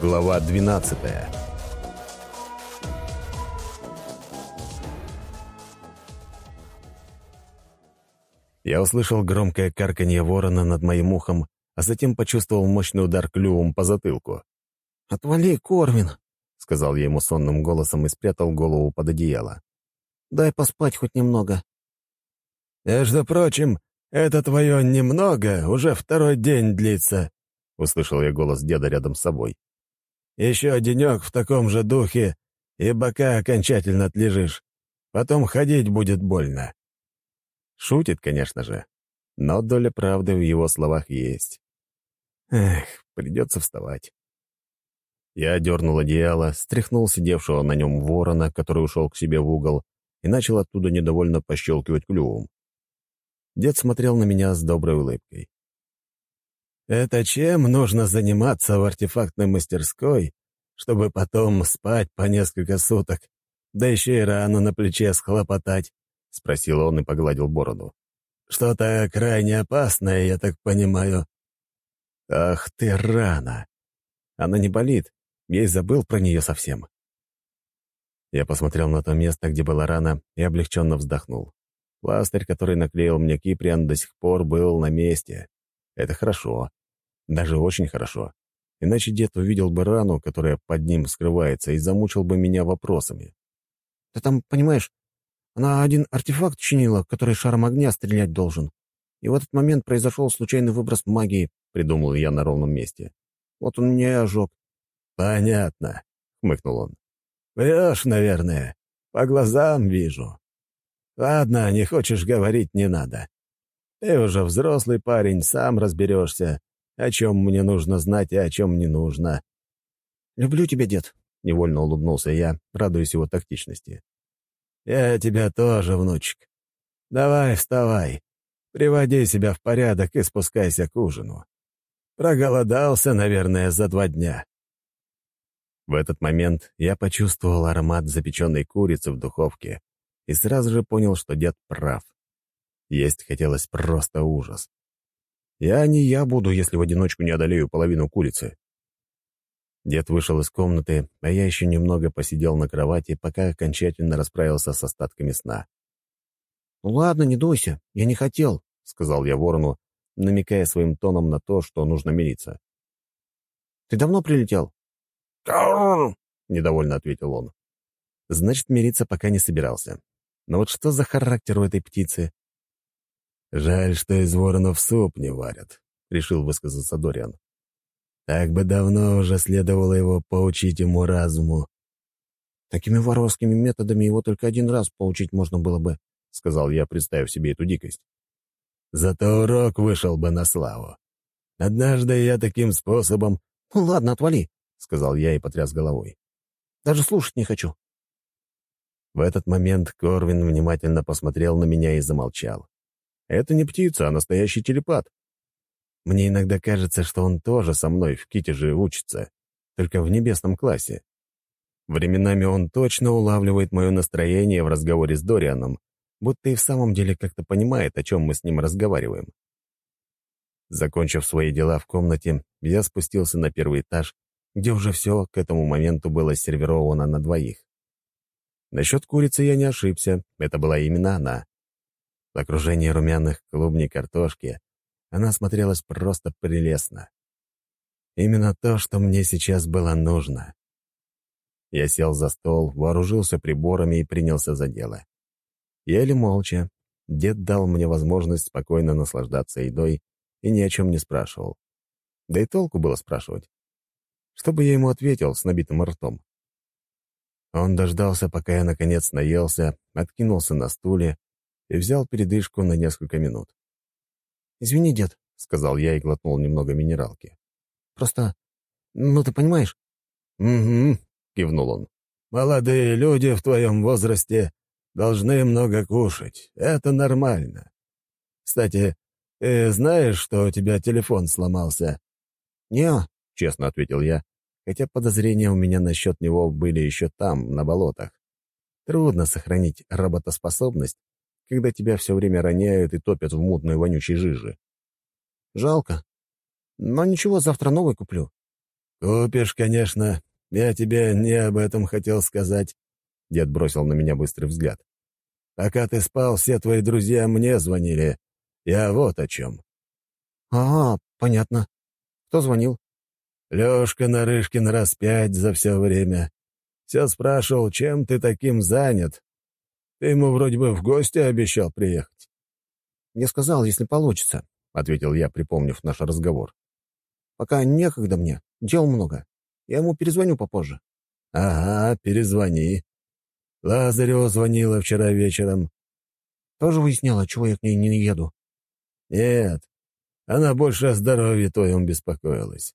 Глава 12 Я услышал громкое карканье ворона над моим ухом, а затем почувствовал мощный удар клювом по затылку. «Отвали, Корвин!» — сказал я ему сонным голосом и спрятал голову под одеяло. «Дай поспать хоть немного». «Между прочим, это твое «немного» уже второй день длится», — услышал я голос деда рядом с собой. «Еще денек в таком же духе, и бока окончательно отлежишь. Потом ходить будет больно». Шутит, конечно же, но доля правды в его словах есть. Эх, придется вставать. Я дернул одеяло, стряхнул сидевшего на нем ворона, который ушел к себе в угол, и начал оттуда недовольно пощелкивать клювом. Дед смотрел на меня с доброй улыбкой. «Это чем нужно заниматься в артефактной мастерской, чтобы потом спать по несколько суток, да еще и рану на плече схлопотать?» — спросил он и погладил бороду. «Что-то крайне опасное, я так понимаю». «Ах ты, рана! Она не болит, я и забыл про нее совсем». Я посмотрел на то место, где была рана, и облегченно вздохнул. Пластырь, который наклеил мне Киприан, до сих пор был на месте. Это хорошо. Даже очень хорошо. Иначе дед увидел бы рану, которая под ним скрывается, и замучил бы меня вопросами. «Ты там, понимаешь, она один артефакт чинила, который шаром огня стрелять должен. И в этот момент произошел случайный выброс магии», — придумал я на ровном месте. «Вот он мне ожег». «Понятно», — хмыкнул он. «Врешь, наверное. По глазам вижу. Ладно, не хочешь говорить, не надо. Ты уже взрослый парень, сам разберешься, о чем мне нужно знать и о чем не нужно». «Люблю тебя, дед», — невольно улыбнулся я, радуясь его тактичности. «Я тебя тоже, внучек. Давай, вставай. Приводи себя в порядок и спускайся к ужину. Проголодался, наверное, за два дня». В этот момент я почувствовал аромат запеченной курицы в духовке и сразу же понял, что дед прав. Есть хотелось просто ужас. Я не я буду, если в одиночку не одолею половину курицы. Дед вышел из комнаты, а я еще немного посидел на кровати, пока окончательно расправился с остатками сна. «Ну ладно, не дуйся, я не хотел», — сказал я ворону, намекая своим тоном на то, что нужно мириться. «Ты давно прилетел?» недовольно ответил он. Значит, мириться пока не собирался. Но вот что за характер у этой птицы? «Жаль, что из воронов суп не варят», — решил высказаться Дориан. Так бы давно уже следовало его поучить ему разуму. «Такими воровскими методами его только один раз поучить можно было бы», — сказал я, представив себе эту дикость. «Зато урок вышел бы на славу. Однажды я таким способом...» «Ну ладно, отвали», — сказал я и потряс головой. «Даже слушать не хочу». В этот момент Корвин внимательно посмотрел на меня и замолчал. Это не птица, а настоящий телепат. Мне иногда кажется, что он тоже со мной в Китеже учится, только в небесном классе. Временами он точно улавливает мое настроение в разговоре с Дорианом, будто и в самом деле как-то понимает, о чем мы с ним разговариваем. Закончив свои дела в комнате, я спустился на первый этаж, где уже все к этому моменту было сервировано на двоих. Насчет курицы я не ошибся, это была именно она. В окружении румяных клубней картошки она смотрелась просто прелестно. Именно то, что мне сейчас было нужно. Я сел за стол, вооружился приборами и принялся за дело. Еле молча, дед дал мне возможность спокойно наслаждаться едой и ни о чем не спрашивал. Да и толку было спрашивать. Что бы я ему ответил с набитым ртом? Он дождался, пока я наконец наелся, откинулся на стуле и взял передышку на несколько минут. «Извини, дед», — сказал я и глотнул немного минералки. «Просто... ну, ты понимаешь?» «Угу», — кивнул он. «Молодые люди в твоем возрасте должны много кушать. Это нормально. Кстати, ты знаешь, что у тебя телефон сломался?» «Не», — честно ответил я, хотя подозрения у меня насчет него были еще там, на болотах. Трудно сохранить работоспособность, когда тебя все время роняют и топят в мутной вонючей жиже. Жалко. Но ничего, завтра новый куплю. «Купишь, конечно. Я тебе не об этом хотел сказать». Дед бросил на меня быстрый взгляд. «Пока ты спал, все твои друзья мне звонили. Я вот о чем». «А, понятно. Кто звонил?» «Лёшка Нарышкин раз пять за все время. Все спрашивал, чем ты таким занят. Ты ему вроде бы в гости обещал приехать». «Я сказал, если получится», — ответил я, припомнив наш разговор. «Пока некогда мне, дел много. Я ему перезвоню попозже». «Ага, перезвони. Лазареву звонила вчера вечером». «Тоже выясняла, чего я к ней не еду?» «Нет, она больше о здоровье твоем беспокоилась.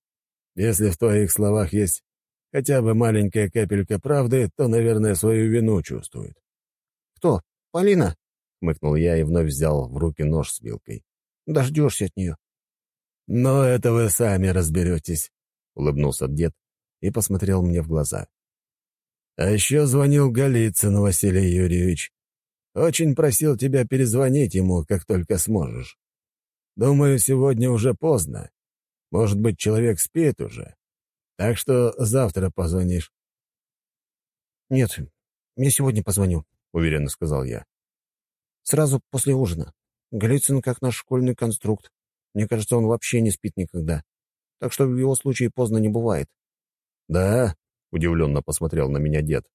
Если в твоих словах есть хотя бы маленькая капелька правды, то, наверное, свою вину чувствует». «Кто? Полина?» — хмыкнул я и вновь взял в руки нож с вилкой. «Дождешься от нее». «Но это вы сами разберетесь», — улыбнулся дед и посмотрел мне в глаза. «А еще звонил Голицын Василий Юрьевич. Очень просил тебя перезвонить ему, как только сможешь. Думаю, сегодня уже поздно. Может быть, человек спит уже. Так что завтра позвонишь». «Нет, я сегодня позвоню», — уверенно сказал я. «Сразу после ужина. Голицын как наш школьный конструкт. Мне кажется, он вообще не спит никогда. Так что в его случае поздно не бывает». «Да?» — удивленно посмотрел на меня дед.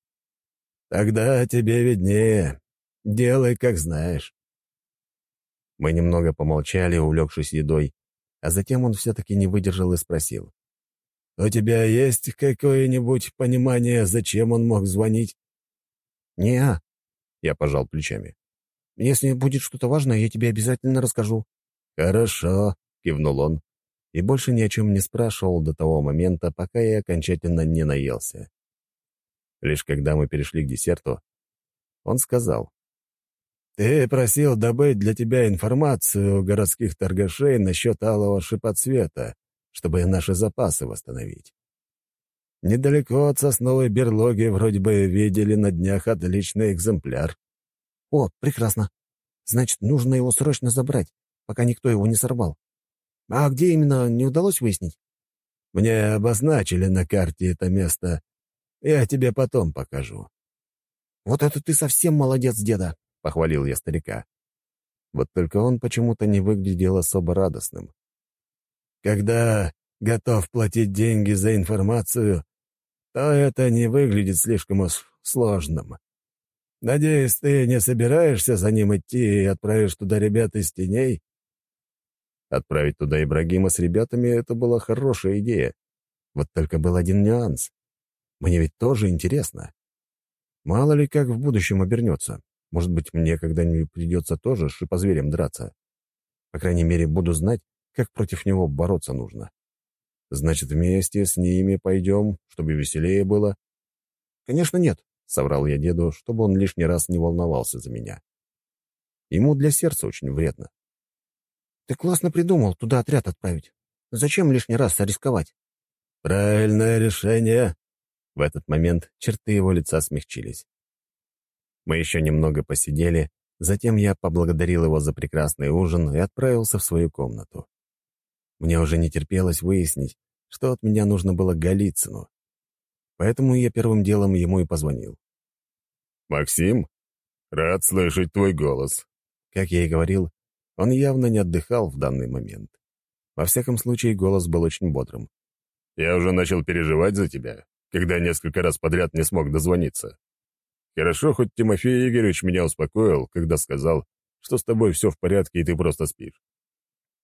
«Тогда тебе виднее. Делай, как знаешь». Мы немного помолчали, увлекшись едой, а затем он все-таки не выдержал и спросил. «У тебя есть какое-нибудь понимание, зачем он мог звонить?» «Не-а», я пожал плечами. «Если будет что-то важное, я тебе обязательно расскажу». «Хорошо», — кивнул он, и больше ни о чем не спрашивал до того момента, пока я окончательно не наелся. Лишь когда мы перешли к десерту, он сказал. «Ты просил добыть для тебя информацию у городских торгашей насчет алого шипоцвета, чтобы наши запасы восстановить. Недалеко от сосновой берлоги вроде бы видели на днях отличный экземпляр». «О, прекрасно. Значит, нужно его срочно забрать, пока никто его не сорвал. А где именно, не удалось выяснить?» «Мне обозначили на карте это место. Я тебе потом покажу». «Вот это ты совсем молодец, деда!» — похвалил я старика. Вот только он почему-то не выглядел особо радостным. «Когда готов платить деньги за информацию, то это не выглядит слишком уж сложным. Надеюсь, ты не собираешься за ним идти и отправишь туда ребят из теней?» Отправить туда Ибрагима с ребятами — это была хорошая идея. Вот только был один нюанс. Мне ведь тоже интересно. Мало ли как в будущем обернется. Может быть, мне когда-нибудь придется тоже с шипозверем драться. По крайней мере, буду знать, как против него бороться нужно. Значит, вместе с ними пойдем, чтобы веселее было? Конечно, нет, — соврал я деду, чтобы он лишний раз не волновался за меня. Ему для сердца очень вредно. Ты классно придумал туда отряд отправить. Зачем лишний раз рисковать? Правильное решение. В этот момент черты его лица смягчились. Мы еще немного посидели, затем я поблагодарил его за прекрасный ужин и отправился в свою комнату. Мне уже не терпелось выяснить, что от меня нужно было Голицыну. Поэтому я первым делом ему и позвонил. «Максим, рад слышать твой голос». Как я и говорил, он явно не отдыхал в данный момент. Во всяком случае, голос был очень бодрым. «Я уже начал переживать за тебя, когда несколько раз подряд не смог дозвониться. Хорошо, хоть Тимофей Игоревич меня успокоил, когда сказал, что с тобой все в порядке и ты просто спишь.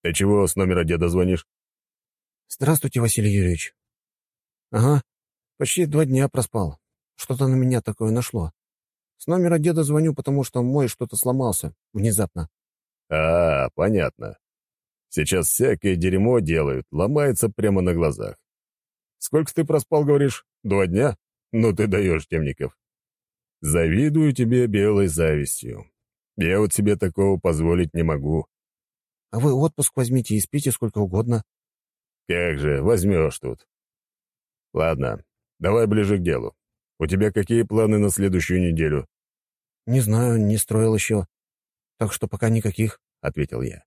Ты чего с номера деда звонишь?» «Здравствуйте, Василий Юрьевич». «Ага, почти два дня проспал. Что-то на меня такое нашло. С номера деда звоню, потому что мой что-то сломался внезапно. А, понятно. Сейчас всякое дерьмо делают, ломается прямо на глазах. Сколько ты проспал, говоришь? Два дня? Ну ты даешь, Темников. Завидую тебе белой завистью. Я вот себе такого позволить не могу. А вы отпуск возьмите и спите сколько угодно. Как же, возьмешь тут. Ладно, давай ближе к делу. У тебя какие планы на следующую неделю? Не знаю, не строил еще. Так что пока никаких, — ответил я.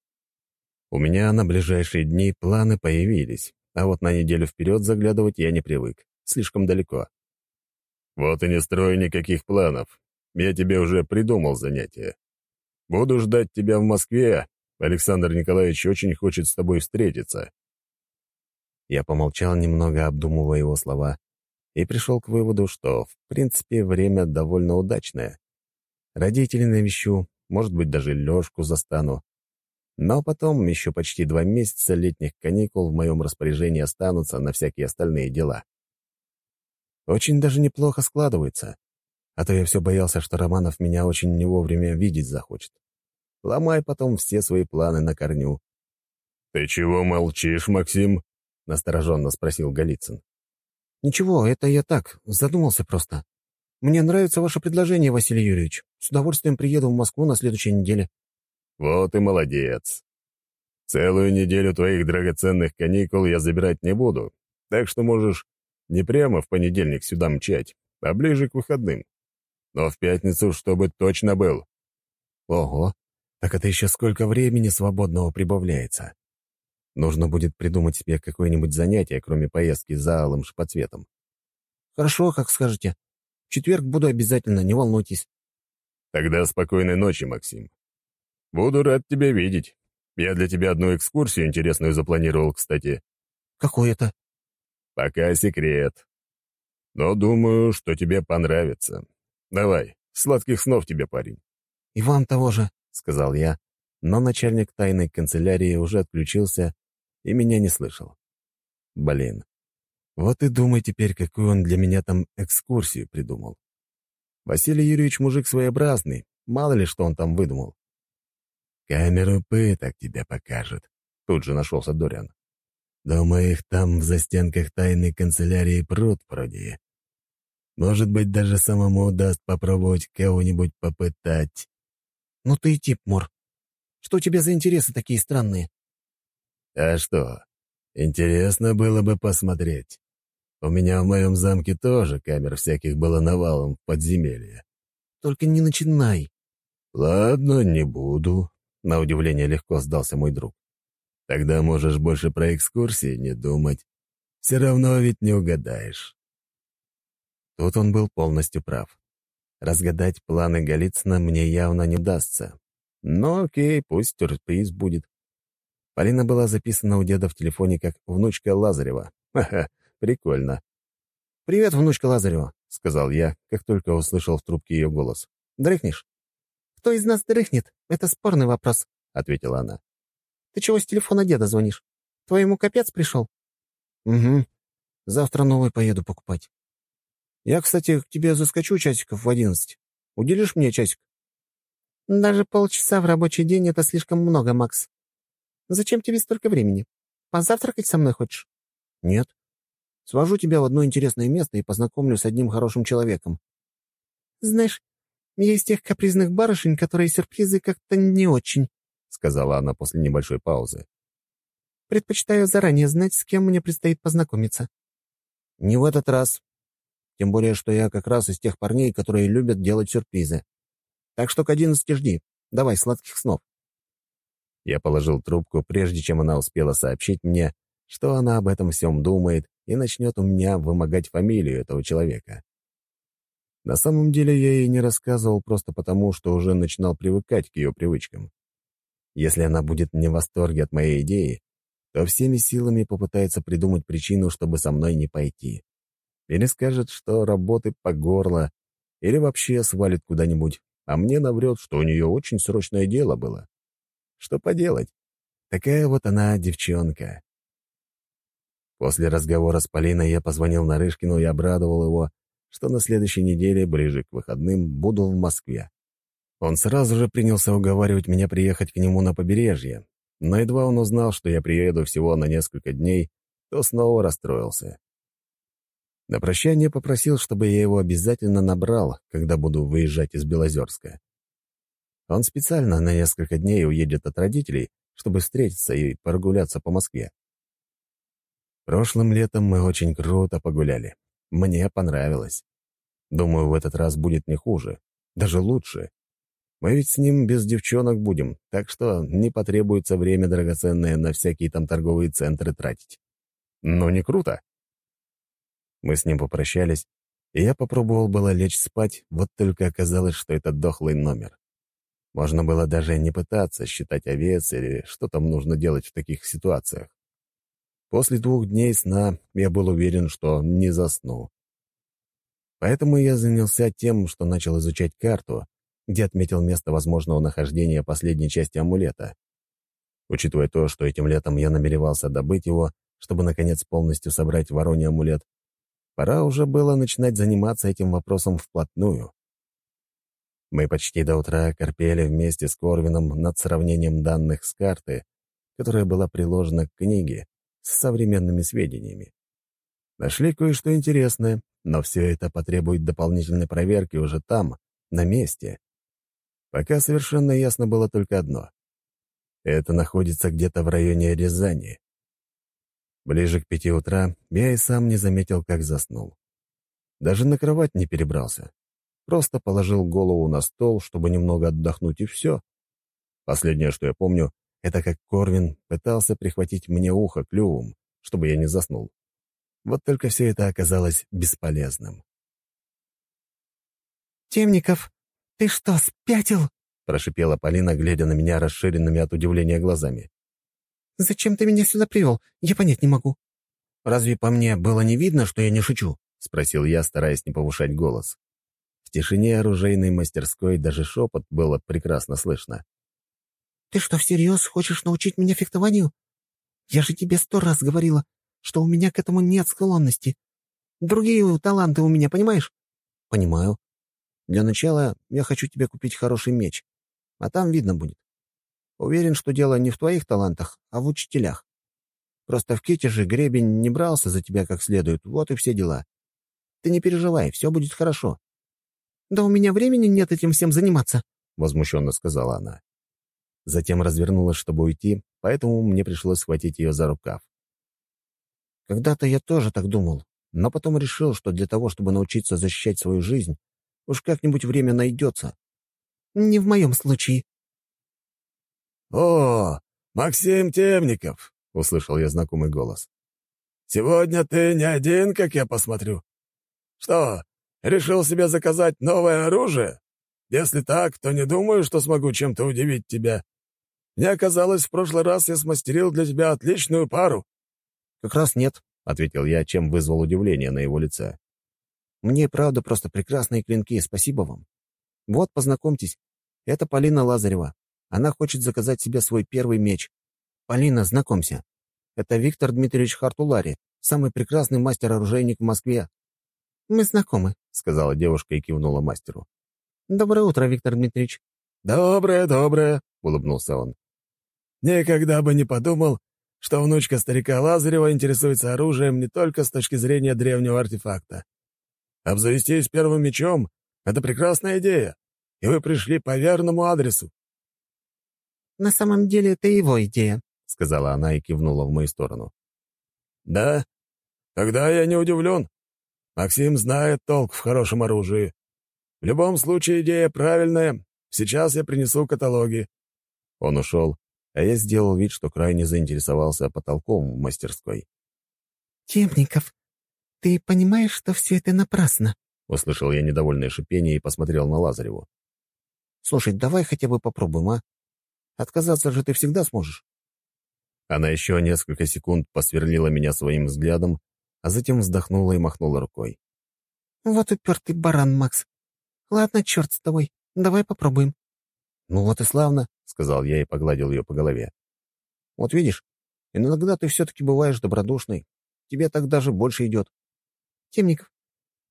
У меня на ближайшие дни планы появились, А вот на неделю вперед заглядывать я не привык. Слишком далеко. «Вот и не строю никаких планов. Я тебе уже придумал занятие. Буду ждать тебя в Москве. Александр Николаевич очень хочет с тобой встретиться». Я помолчал немного, обдумывая его слова, и пришел к выводу, что, в принципе, время довольно удачное. Родителей навещу, может быть, даже Лёшку застану. Но потом еще почти два месяца летних каникул в моем распоряжении останутся на всякие остальные дела. Очень даже неплохо складывается. А то я все боялся, что Романов меня очень не вовремя видеть захочет. Ломай потом все свои планы на корню. «Ты чего молчишь, Максим?» — настороженно спросил Голицын. «Ничего, это я так, задумался просто. Мне нравится ваше предложение, Василий Юрьевич. С удовольствием приеду в Москву на следующей неделе». «Вот и молодец. Целую неделю твоих драгоценных каникул я забирать не буду, так что можешь не прямо в понедельник сюда мчать, а ближе к выходным. Но в пятницу, чтобы точно был». «Ого, так это еще сколько времени свободного прибавляется. Нужно будет придумать себе какое-нибудь занятие, кроме поездки за алым шпацветом. «Хорошо, как скажете. В четверг буду обязательно, не волнуйтесь». «Тогда спокойной ночи, Максим. Буду рад тебя видеть. Я для тебя одну экскурсию интересную запланировал, кстати». «Какой это?» «Пока секрет. Но думаю, что тебе понравится. Давай, сладких снов тебе, парень». «И вам того же», — сказал я, но начальник тайной канцелярии уже отключился и меня не слышал. Блин. Вот и думай теперь, какую он для меня там экскурсию придумал. Василий Юрьевич мужик своеобразный, мало ли что он там выдумал. «Камеру пыток тебе покажет», — тут же нашелся Дориан. «Думаю, их там в застенках тайной канцелярии пруд пруди. Может быть, даже самому удаст попробовать кого-нибудь попытать». «Ну ты и тип, Мор. Что у тебя за интересы такие странные?» А что, интересно было бы посмотреть. У меня в моем замке тоже камер всяких было навалом в подземелье. Только не начинай. Ладно, не буду. На удивление легко сдался мой друг. Тогда можешь больше про экскурсии не думать. Все равно ведь не угадаешь. Тут он был полностью прав. Разгадать планы Голицына мне явно не удастся. Но окей, пусть сюрприз будет. Полина была записана у деда в телефоне как внучка Лазарева. Ха-ха, прикольно. «Привет, внучка Лазарева», — сказал я, как только услышал в трубке ее голос. «Дрыхнешь?» «Кто из нас дрыхнет? Это спорный вопрос», — ответила она. «Ты чего с телефона деда звонишь? Твоему капец пришел?» «Угу. Завтра новый поеду покупать. Я, кстати, к тебе заскочу часиков в одиннадцать. Уделишь мне часик?» «Даже полчаса в рабочий день — это слишком много, Макс. Зачем тебе столько времени? Позавтракать со мной хочешь?» «Нет. Свожу тебя в одно интересное место и познакомлю с одним хорошим человеком». «Знаешь, я из тех капризных барышень, которые сюрпризы как-то не очень», — сказала она после небольшой паузы. «Предпочитаю заранее знать, с кем мне предстоит познакомиться». «Не в этот раз. Тем более, что я как раз из тех парней, которые любят делать сюрпризы. Так что к одиннадцати жди. Давай, сладких снов». Я положил трубку, прежде чем она успела сообщить мне, что она об этом всем думает и начнет у меня вымогать фамилию этого человека. На самом деле я ей не рассказывал просто потому, что уже начинал привыкать к ее привычкам. Если она будет не в восторге от моей идеи, то всеми силами попытается придумать причину, чтобы со мной не пойти. Или скажет, что работы по горло, или вообще свалит куда-нибудь, а мне наврет, что у нее очень срочное дело было. Что поделать? Такая вот она девчонка. После разговора с Полиной я позвонил Нарышкину и обрадовал его, что на следующей неделе, ближе к выходным, буду в Москве. Он сразу же принялся уговаривать меня приехать к нему на побережье, но едва он узнал, что я приеду всего на несколько дней, то снова расстроился. На прощание попросил, чтобы я его обязательно набрал, когда буду выезжать из Белозерска. Он специально на несколько дней уедет от родителей, чтобы встретиться и прогуляться по Москве. Прошлым летом мы очень круто погуляли. Мне понравилось. Думаю, в этот раз будет не хуже, даже лучше. Мы ведь с ним без девчонок будем, так что не потребуется время драгоценное на всякие там торговые центры тратить. Ну, не круто. Мы с ним попрощались, и я попробовал было лечь спать, вот только оказалось, что это дохлый номер. Можно было даже не пытаться считать овец или что там нужно делать в таких ситуациях. После двух дней сна я был уверен, что не засну. Поэтому я занялся тем, что начал изучать карту, где отметил место возможного нахождения последней части амулета. Учитывая то, что этим летом я намеревался добыть его, чтобы, наконец, полностью собрать вороний амулет, пора уже было начинать заниматься этим вопросом вплотную. Мы почти до утра корпели вместе с Корвином над сравнением данных с карты, которая была приложена к книге с современными сведениями. Нашли кое-что интересное, но все это потребует дополнительной проверки уже там, на месте. Пока совершенно ясно было только одно. Это находится где-то в районе Рязани. Ближе к пяти утра я и сам не заметил, как заснул. Даже на кровать не перебрался. Просто положил голову на стол, чтобы немного отдохнуть, и все. Последнее, что я помню, это как Корвин пытался прихватить мне ухо клювом, чтобы я не заснул. Вот только все это оказалось бесполезным. «Темников, ты что, спятил?» — прошипела Полина, глядя на меня расширенными от удивления глазами. «Зачем ты меня сюда привел? Я понять не могу». «Разве по мне было не видно, что я не шучу?» — спросил я, стараясь не повышать голос. В тишине оружейной мастерской даже шепот было прекрасно слышно. «Ты что, всерьез хочешь научить меня фехтованию? Я же тебе сто раз говорила, что у меня к этому нет склонности. Другие таланты у меня, понимаешь?» «Понимаю. Для начала я хочу тебе купить хороший меч, а там видно будет. Уверен, что дело не в твоих талантах, а в учителях. Просто в Ките же гребень не брался за тебя как следует, вот и все дела. Ты не переживай, все будет хорошо. «Да у меня времени нет этим всем заниматься», — возмущенно сказала она. Затем развернулась, чтобы уйти, поэтому мне пришлось схватить ее за рукав. Когда-то я тоже так думал, но потом решил, что для того, чтобы научиться защищать свою жизнь, уж как-нибудь время найдется. Не в моем случае. «О, Максим Темников!» — услышал я знакомый голос. «Сегодня ты не один, как я посмотрю. Что, Решил себе заказать новое оружие? Если так, то не думаю, что смогу чем-то удивить тебя. Мне оказалось, в прошлый раз я смастерил для тебя отличную пару». «Как раз нет», — ответил я, чем вызвал удивление на его лице. «Мне, правда, просто прекрасные клинки, спасибо вам. Вот, познакомьтесь, это Полина Лазарева. Она хочет заказать себе свой первый меч. Полина, знакомься. Это Виктор Дмитриевич Хартулари, самый прекрасный мастер-оружейник в Москве. «Мы знакомы», — сказала девушка и кивнула мастеру. «Доброе утро, Виктор Дмитриевич». «Доброе, доброе», — улыбнулся он. «Никогда бы не подумал, что внучка старика Лазарева интересуется оружием не только с точки зрения древнего артефакта. Обзавестись первым мечом — это прекрасная идея, и вы пришли по верному адресу». «На самом деле это его идея», — сказала она и кивнула в мою сторону. «Да? Тогда я не удивлен. Максим знает толк в хорошем оружии. В любом случае идея правильная. Сейчас я принесу каталоги». Он ушел, а я сделал вид, что крайне заинтересовался потолком в мастерской. «Темников, ты понимаешь, что все это напрасно?» Услышал я недовольное шипение и посмотрел на Лазареву. «Слушай, давай хотя бы попробуем, а? Отказаться же ты всегда сможешь». Она еще несколько секунд посверлила меня своим взглядом, а затем вздохнула и махнула рукой. «Вот упертый баран, Макс. Ладно, черт с тобой. Давай попробуем». «Ну вот и славно», — сказал я и погладил ее по голове. «Вот видишь, иногда ты все-таки бываешь добродушной. Тебе так даже больше идет». «Темников,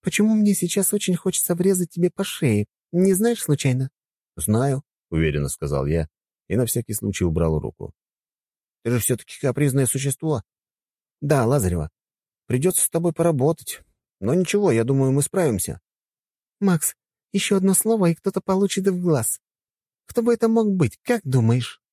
почему мне сейчас очень хочется врезать тебе по шее? Не знаешь случайно?» «Знаю», — уверенно сказал я и на всякий случай убрал руку. «Ты же все-таки капризное существо». «Да, Лазарева, Придется с тобой поработать. Но ничего, я думаю, мы справимся». «Макс, еще одно слово, и кто-то получит в глаз. Кто бы это мог быть, как думаешь?»